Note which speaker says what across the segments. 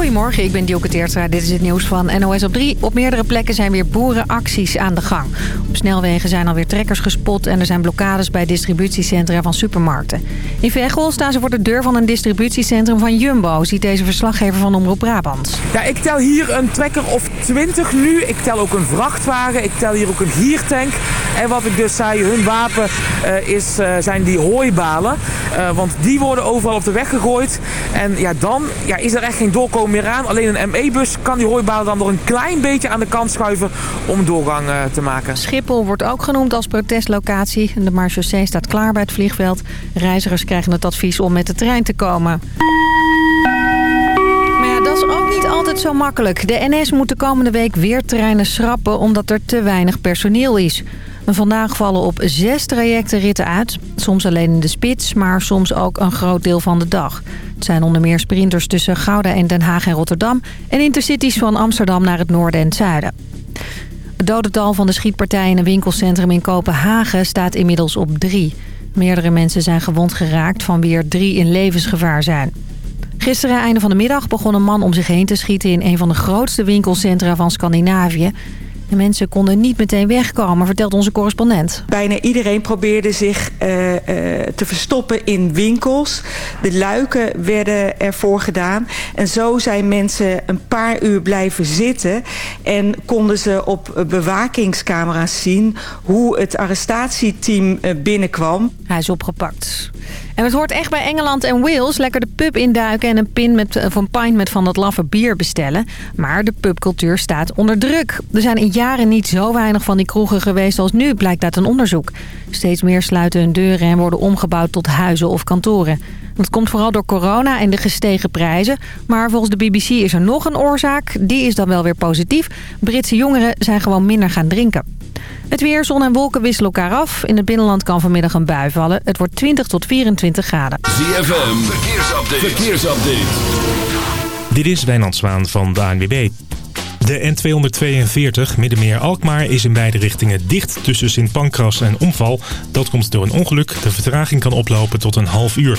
Speaker 1: Goedemorgen, ik ben Dielke Teertstra. Dit is het nieuws van NOS op 3. Op meerdere plekken zijn weer boerenacties aan de gang. Op snelwegen zijn alweer trekkers gespot... en er zijn blokkades bij distributiecentra van supermarkten. In Veghel staan ze voor de deur van een distributiecentrum van Jumbo... ziet deze verslaggever van Omroep Brabant.
Speaker 2: Ja, ik tel hier een trekker of 20 nu. Ik tel ook een vrachtwagen. Ik tel hier ook een giertank. En wat ik dus zei, hun wapen uh, is, uh, zijn die hooibalen. Uh, want die worden overal op de weg gegooid. En ja, dan ja, is er echt geen doorkomen Alleen een ME-bus kan die hooibalen dan nog een klein beetje aan de kant schuiven om doorgang uh, te maken.
Speaker 1: Schiphol wordt ook genoemd als protestlocatie. De marechaussee staat klaar bij het vliegveld. Reizigers krijgen het advies om met de trein te komen. Dat is ook niet altijd zo makkelijk. De NS moet de komende week weer treinen schrappen omdat er te weinig personeel is. Vandaag vallen op zes trajecten ritten uit. Soms alleen in de spits, maar soms ook een groot deel van de dag. Het zijn onder meer sprinters tussen Gouda en Den Haag en Rotterdam... en intercities van Amsterdam naar het noorden en het zuiden. Het dodental van de schietpartij in een winkelcentrum in Kopenhagen staat inmiddels op drie. Meerdere mensen zijn gewond geraakt, van wie er drie in levensgevaar zijn. Gisteren, einde van de middag, begon een man om zich heen te schieten... in een van de grootste winkelcentra van Scandinavië. De mensen konden niet meteen wegkomen, vertelt onze correspondent.
Speaker 3: Bijna iedereen probeerde zich uh, uh, te verstoppen in winkels. De luiken werden ervoor gedaan. En zo zijn mensen een paar uur blijven zitten... en konden ze op bewakingscamera's zien... hoe het arrestatieteam binnenkwam.
Speaker 1: Hij is opgepakt. En het hoort echt bij Engeland en Wales. Lekker de pub induiken en een, pin met, een pint met van dat laffe bier bestellen. Maar de pubcultuur staat onder druk. Er zijn in jaren niet zo weinig van die kroegen geweest als nu, blijkt uit een onderzoek. Steeds meer sluiten hun deuren en worden omgebouwd tot huizen of kantoren. Dat komt vooral door corona en de gestegen prijzen. Maar volgens de BBC is er nog een oorzaak. Die is dan wel weer positief. Britse jongeren zijn gewoon minder gaan drinken. Het weer, zon en wolken wisselen elkaar af. In het binnenland kan vanmiddag een bui vallen. Het wordt 20 tot 24 graden.
Speaker 4: ZFM, verkeersupdate. verkeersupdate.
Speaker 5: Dit is Wijnand Zwaan van de ANWB. De N242 Middenmeer-Alkmaar is in beide richtingen dicht tussen Sint Pancras en Omval. Dat komt door een ongeluk. De vertraging kan oplopen tot een half uur.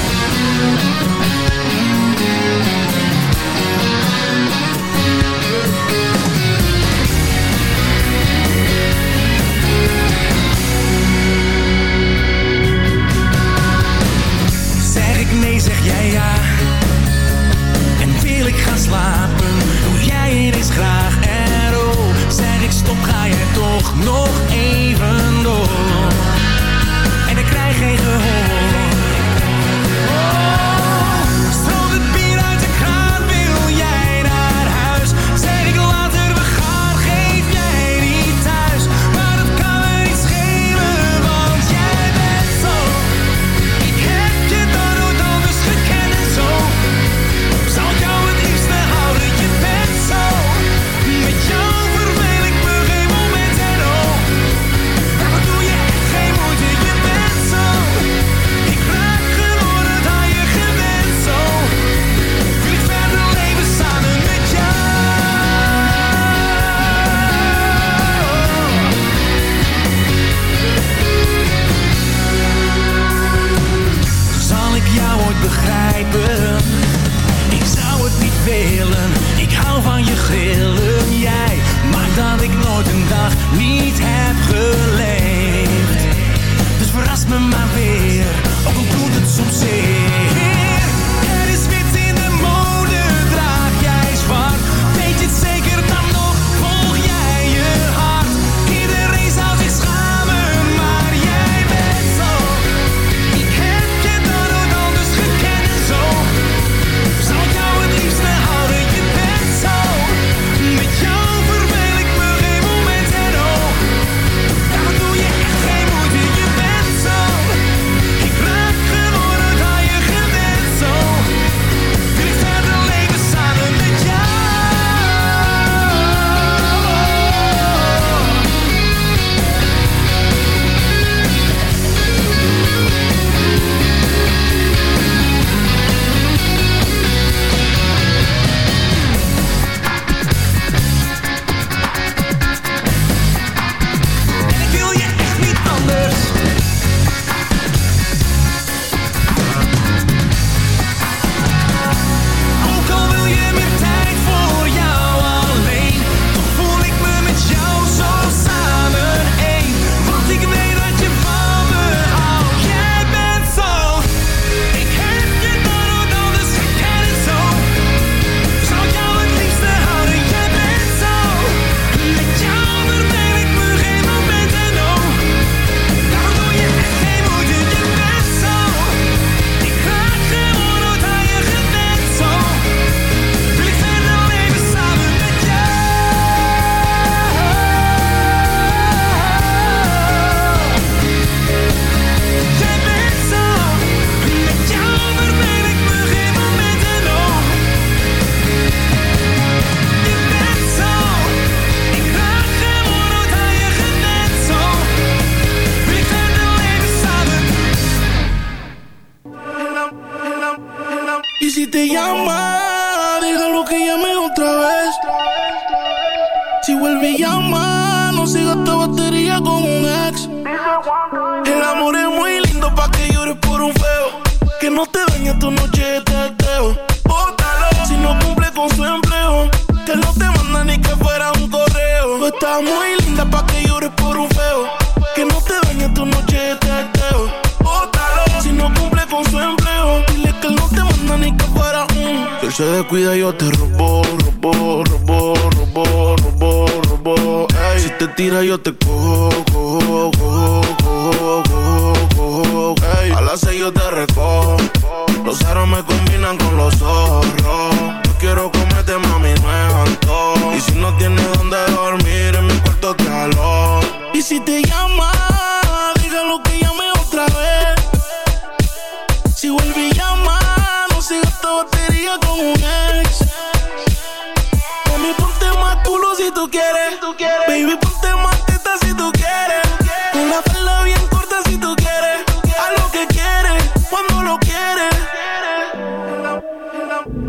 Speaker 6: Descuida, yo te robo, robo, robo, robo, robo, robo. Si te tira, yo te cojo, cojo,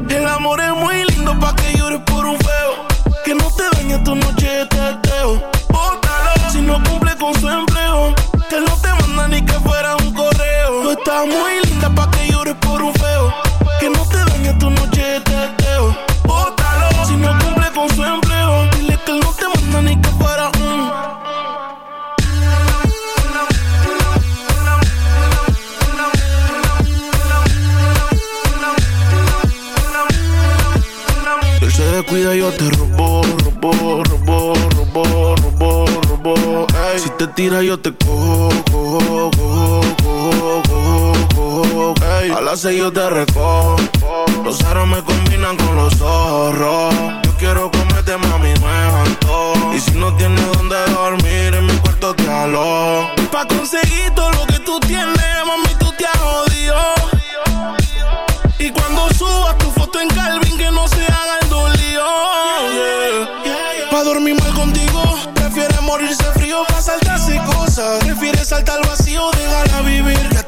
Speaker 6: El amor es muy lindo pa' que llores por un feo. Que no te dañe tu noche de teteo. Bótalo si no cumple con su empleo. Que no te manda ni que fuera un correo. Tú estás muy linda Ey. Si te tira, yo te cojo, cojo, cojo, cojo, cojo, cojo. Ey. A las seis yo te recojo. Los aros me combinan con los zorros. Yo quiero comerte, mami, es antojo. Y si no tienes donde dormir, en mi cuarto te alo. Pa' conseguir todo lo que tú tienes,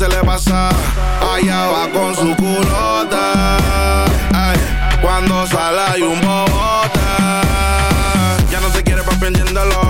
Speaker 6: se le pasa. Allá va con su culota. Ay, cuando sale hay un bobote. Ya no te quiere papi, entiéndelo,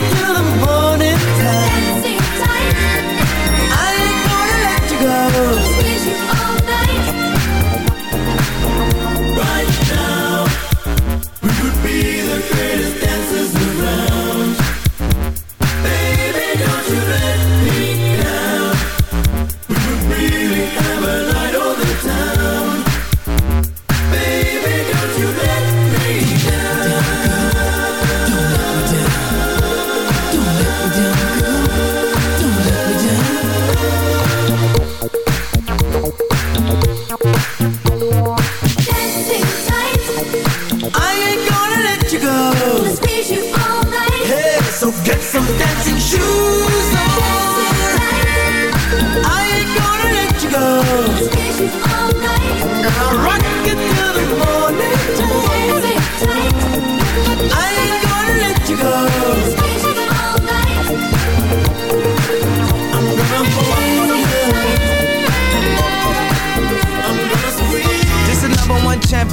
Speaker 4: Till the morning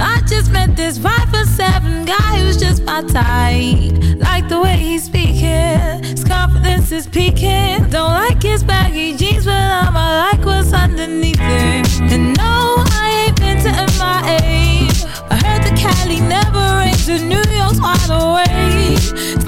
Speaker 7: I just met this five for seven guy who's just my type. Like the way he's speaking, his confidence is peaking. Don't like his baggy jeans, but I'ma like what's underneath it. And no, I ain't been to MIA. I heard the Cali never rains, and New York's wide awake.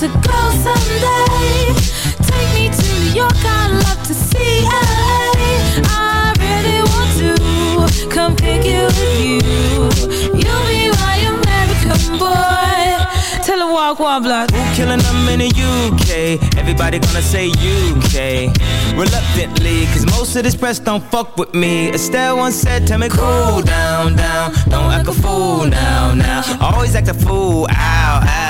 Speaker 7: To go someday. Take me to New York, I'd love to see LA. I really want to come pick you with you. You'll be my American boy. Tell her walk one block.
Speaker 2: Who killing them in the UK? Everybody gonna say UK. Reluctantly, cause most of this press don't fuck with me. Estelle once said, tell me cool down, down. Don't act a fool now, now. Always act a fool, ow, ow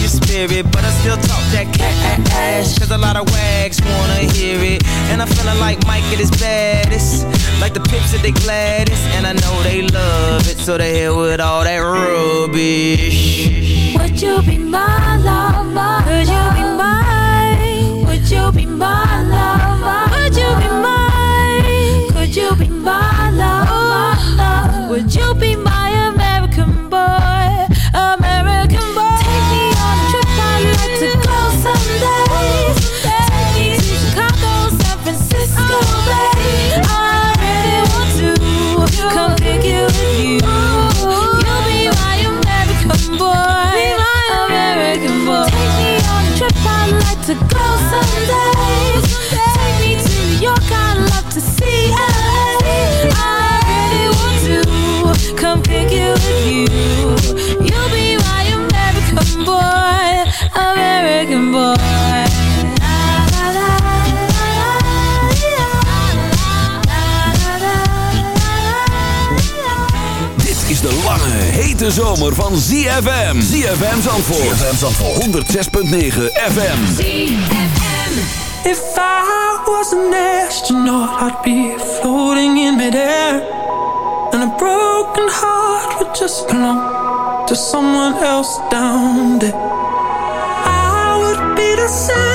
Speaker 2: your spirit, but I still talk that cash. Cause a lot of wags wanna hear it. And I'm feeling like Mike at his baddest. Like the pips at the gladdest. And I know they love it, so they hit with all that rubbish.
Speaker 7: Would you be my love? Could you be mine? Would you be my love?
Speaker 8: De zomer van ZFM. ZFM Zandvoort. ZFM Zandvoort. 106.9 FM. ZFM.
Speaker 9: If I was an astronaut, I'd be floating in midair. And a broken heart would just belong to someone else down there. I would be the same.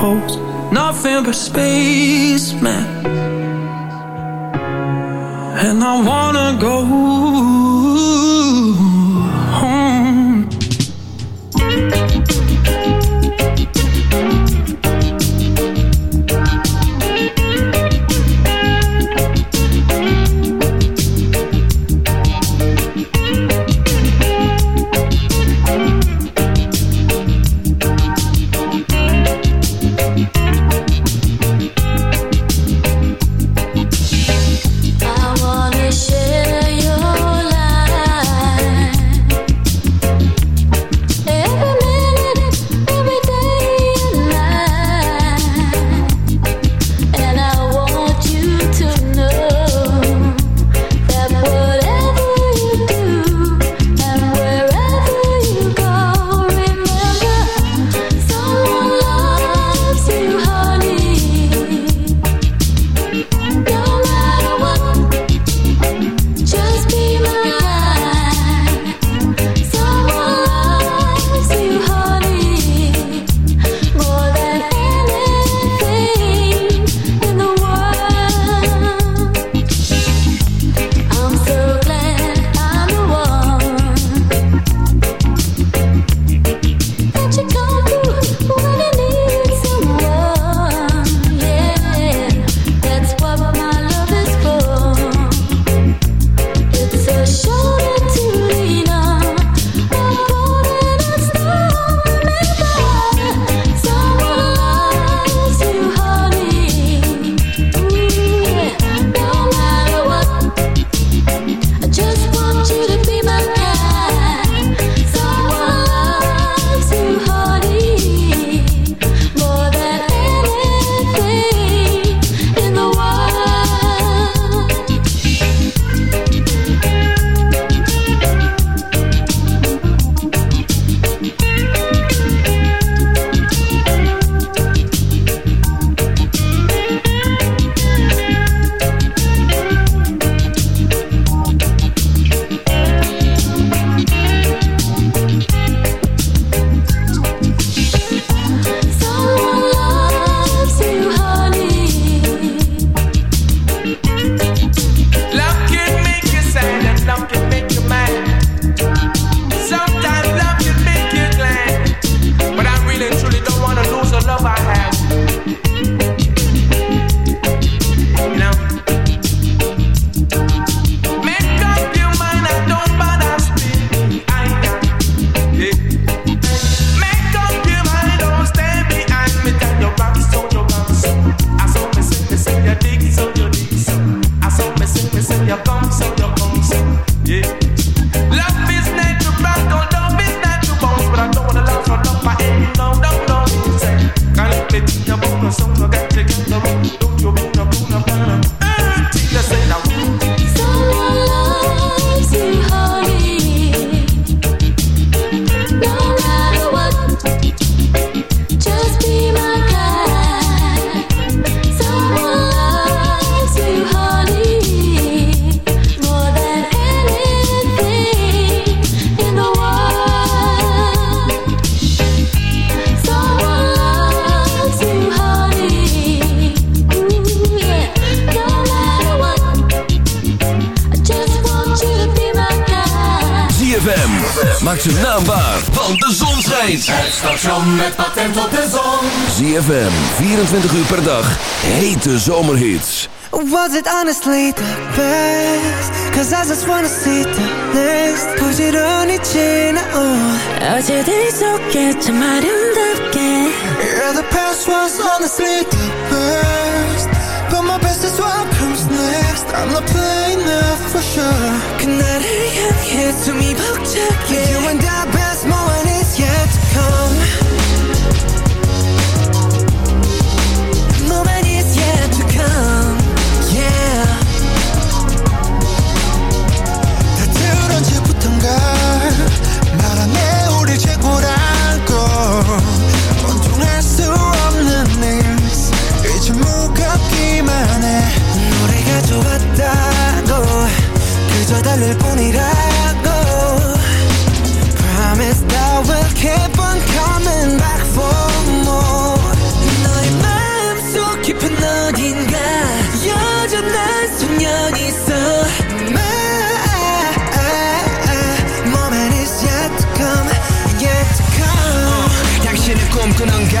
Speaker 9: holds nothing but space, man. And I
Speaker 8: want
Speaker 10: station met patent op de zon.
Speaker 8: ZFM, 24 uur per dag, hete zomerhits.
Speaker 11: Was it honestly the best? Cause I just wanna see the next. Put it on each in uh. oh.
Speaker 12: 어제들이 속에 참 아름답게.
Speaker 11: Yeah, the past was honestly the best. But my best is what comes next. I'm not playing that for sure. 그날을 to me, 벅차게. You and I 그저 달랠 뿐이라고 Promise that we'll keep on coming back for more 너의 마음속 깊은 어딘가 여전한 소년이 있어 My moment is yet to come, yet to come uh,
Speaker 10: 당신은 꿈꾸는가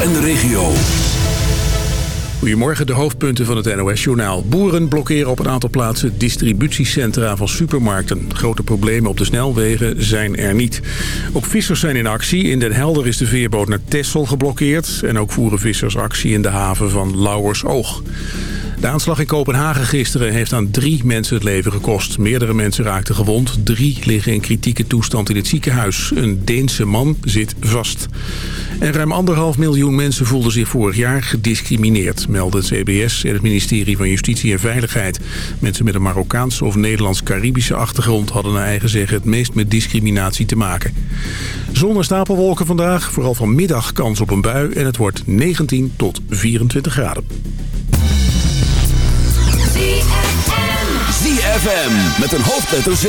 Speaker 10: en de
Speaker 12: regio.
Speaker 13: Goedemorgen, de hoofdpunten van het NOS-journaal. Boeren blokkeren op een aantal plaatsen distributiecentra van supermarkten. Grote problemen op de snelwegen zijn er niet. Ook vissers zijn in actie. In Den Helder is de veerboot naar Texel geblokkeerd. En ook voeren vissers actie in de haven van Lauwersoog. De aanslag in Kopenhagen gisteren heeft aan drie mensen het leven gekost. Meerdere mensen raakten gewond. Drie liggen in kritieke toestand in het ziekenhuis. Een Deense man zit vast. En ruim anderhalf miljoen mensen voelden zich vorig jaar gediscrimineerd... melden het CBS en het ministerie van Justitie en Veiligheid. Mensen met een Marokkaanse of Nederlands-Caribische achtergrond... hadden naar eigen zeggen het meest met discriminatie te maken. Zon en stapelwolken vandaag. Vooral vanmiddag kans op een bui. En het wordt 19 tot 24 graden.
Speaker 12: ZFM met een hoofdletter Z.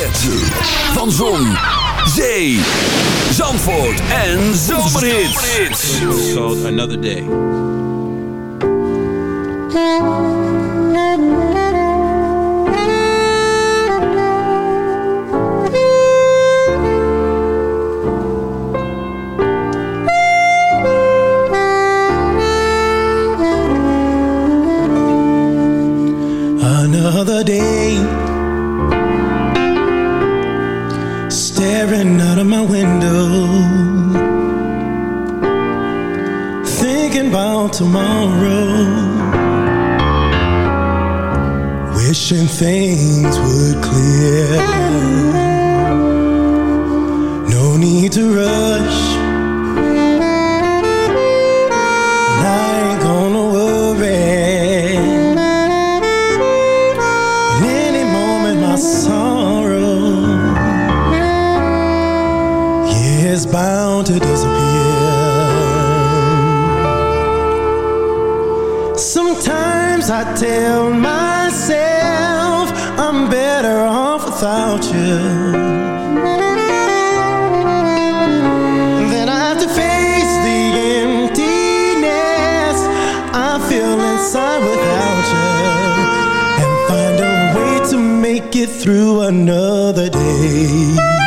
Speaker 12: Van Zon, Zee, Zandvoort en Zomerhits.
Speaker 9: It's called Another Day.
Speaker 4: My window. Thinking about tomorrow. Wishing things would clear. No need to rush tell myself I'm better off without you. Then I have to face the emptiness I feel inside without you and find a way to make it through another day.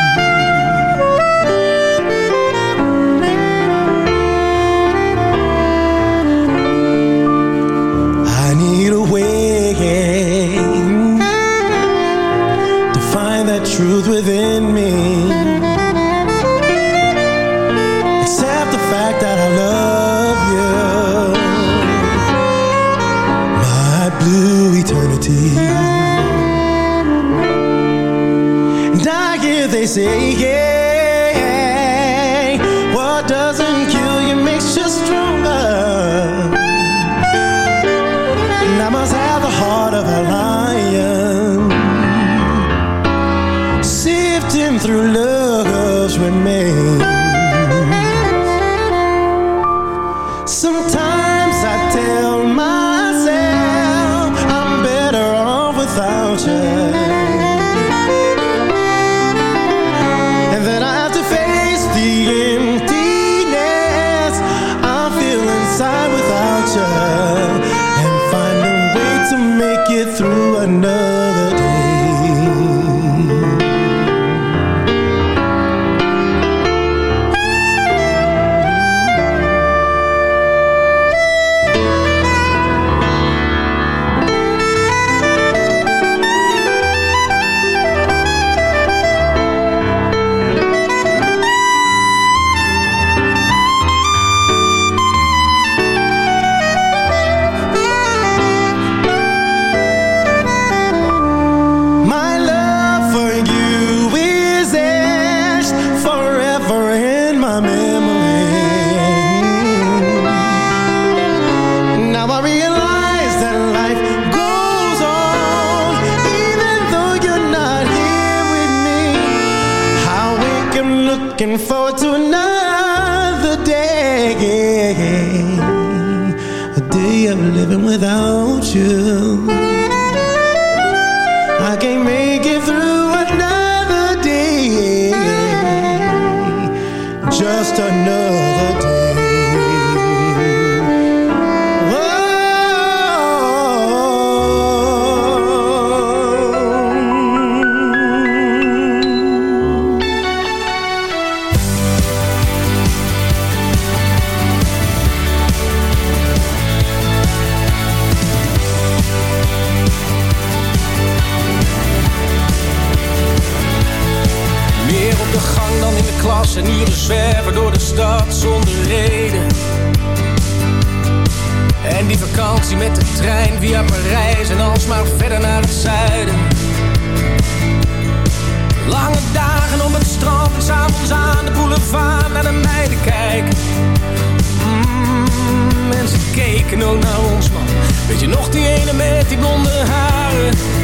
Speaker 9: Lange dagen op het strand s'avonds aan de boulevard naar de meiden kijken. Mm, mensen keken ook naar ons man. Weet je nog die ene met die blonde haren?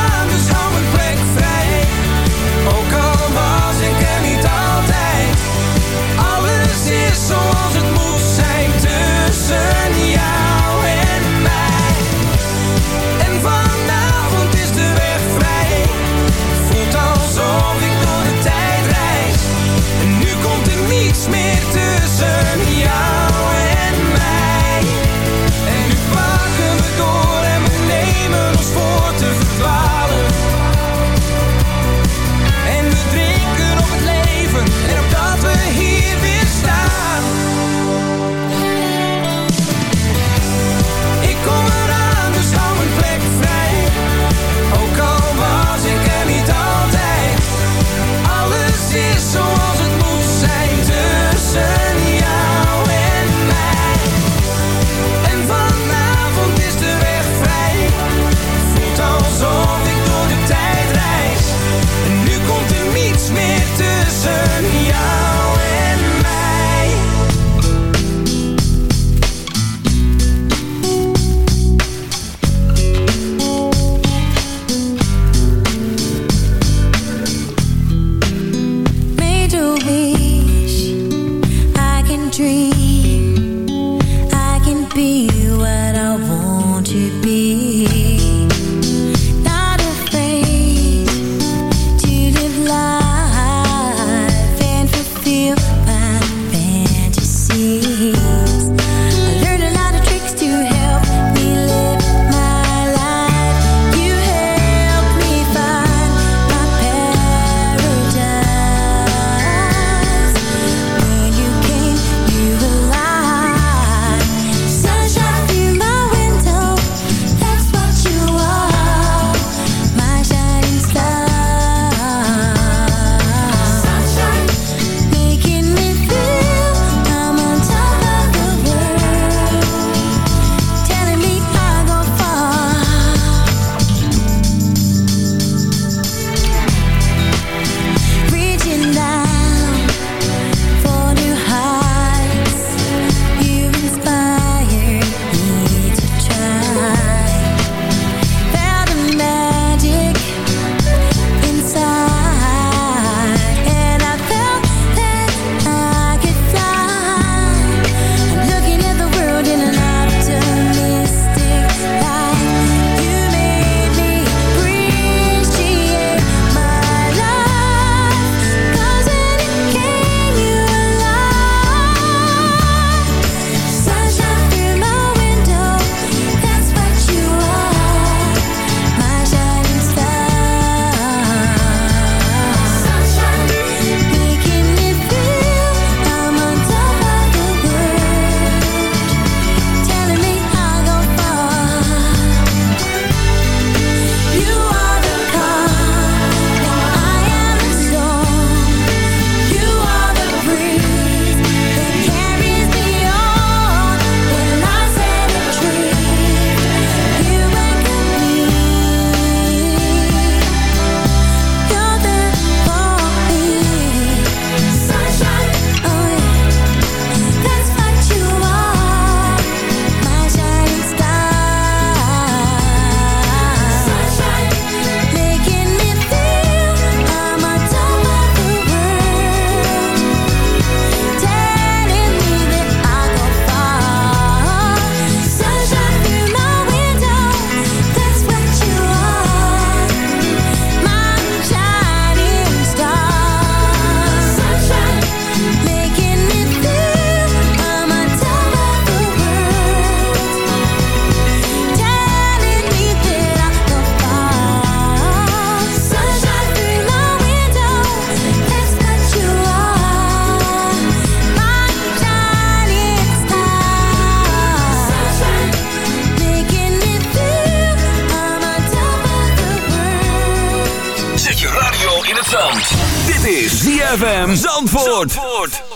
Speaker 9: was ik er niet altijd. Alles is zoals het moet zijn tussen jou
Speaker 12: ZFM Zandvoort.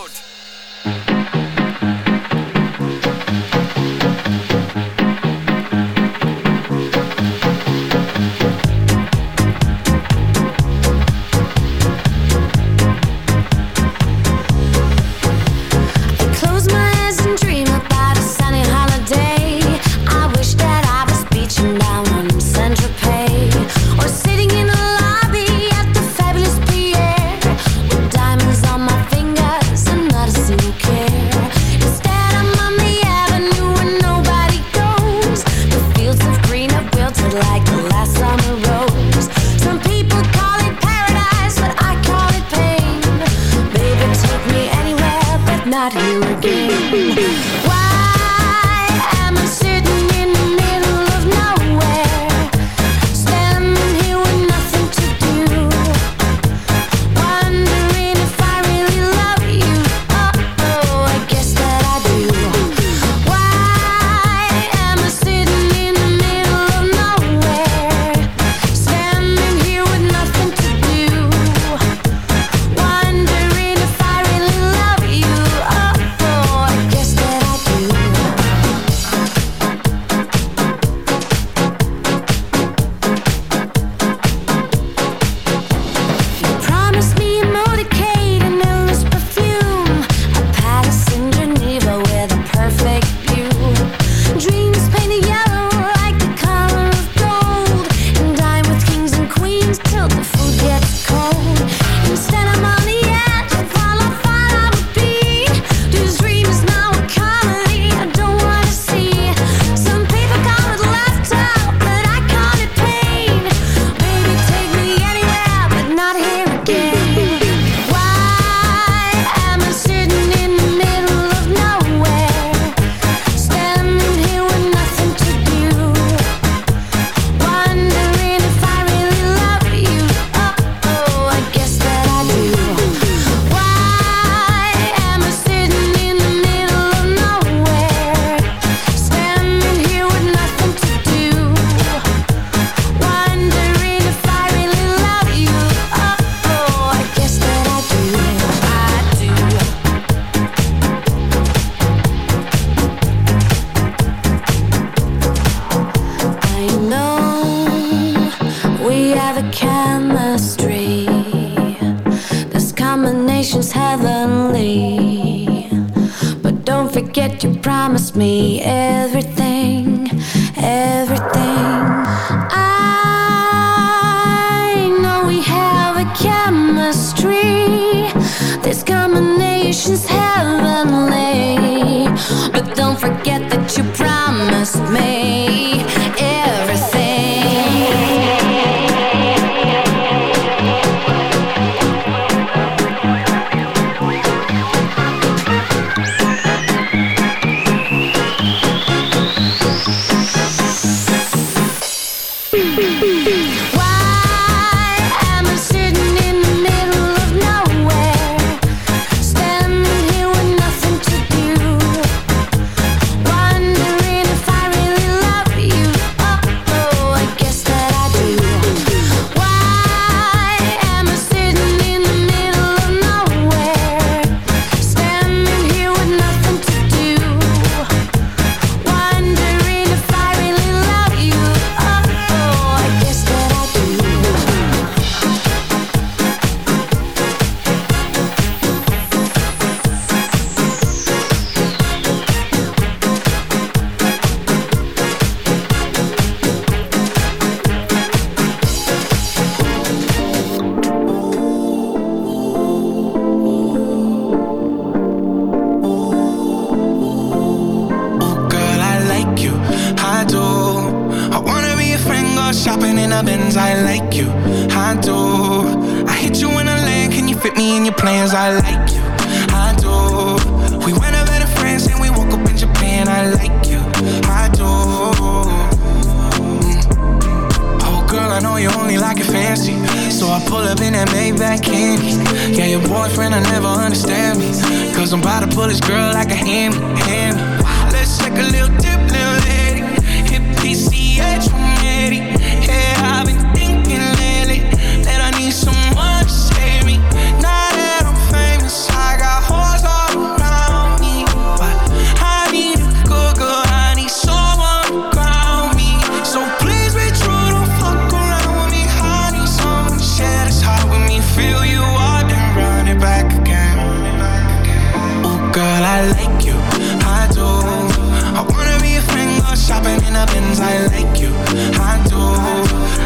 Speaker 7: I like you, I do.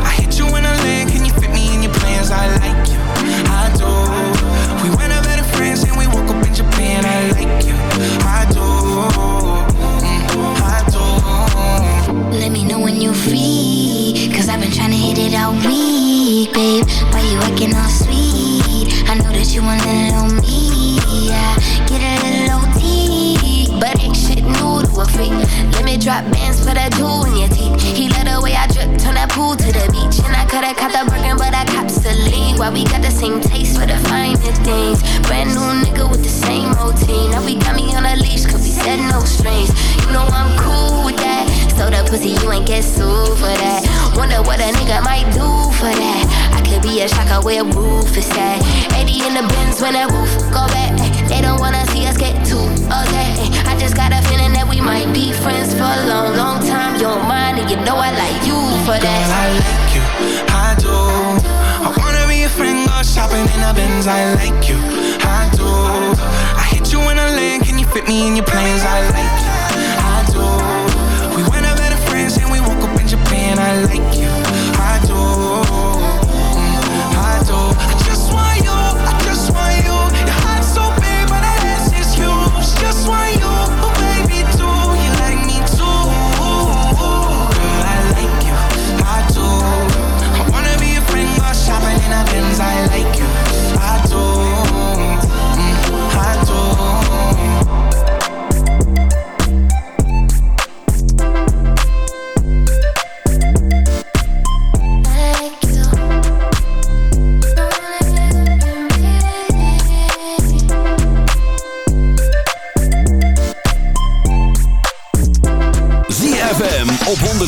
Speaker 7: I
Speaker 9: hit you in a
Speaker 8: lane, can you fit me in your plans? I like you, I do. We went out better friends and we woke up in Japan. I like you, I do, mm, I do.
Speaker 14: Let me know when you're free. Cause I've been trying to hit it all week, babe. Why you acting all sweet? I know that you want a little me. Yeah, get a little OT. But ain't shit new to a freak. Drop bands for that jewel in your teeth. He let way I drip, turn that pool to the beach. And I coulda caught the Birkin, but I cops the lead. Why we got the same taste for the finer things. Brand new nigga with the same routine. Now we got me on a leash, cause we said no strings. You know I'm cool with that. So the pussy, you ain't get sued for that. Wonder what a nigga might do for that. I could be a shocker where roof is at. 80 in the bins when that roof go back. They don't wanna see us get too okay. Just got a feeling that we might be friends for a long, long time. You're mine, and you know I like you for that.
Speaker 8: Girl, I like you, I do. I wanna be a friend, go shopping in a Benz. I like you, I do. I hit you in a lane, can you fit me in your plans? I like you, I do. We went out better friends and we woke up in Japan. I like you, I like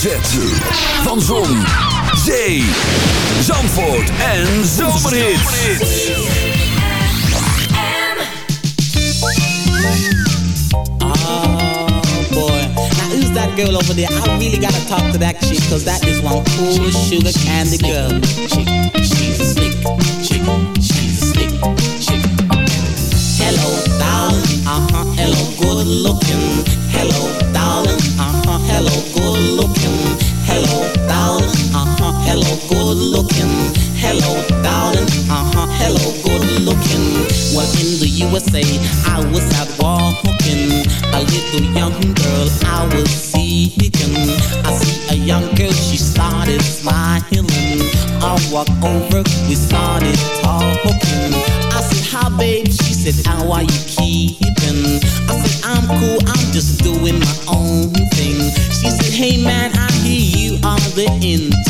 Speaker 12: hoofdletter van Zon, Zee, Zandvoort en Zomerhits.
Speaker 15: Oh boy, now who's that girl over there? I really gotta talk to that chick, cause that is one cool sugar cat. said, how are you keeping? I said, I'm cool, I'm just doing my own thing. She said, hey man, I hear you are the intern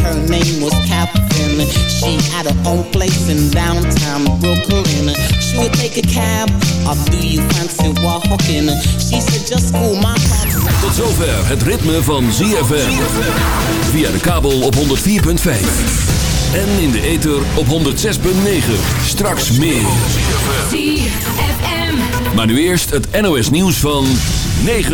Speaker 15: her name was Catherine. She had her own place in downtown Brooklyn. She would take a cab, or do you fancy walking? She said just cool my car.
Speaker 8: Tot zover het ritme van ZFM. Via de kabel op 104.5. En in de ether op 106.9. Straks meer.
Speaker 7: ZFM.
Speaker 8: Maar nu eerst het NOS nieuws van 9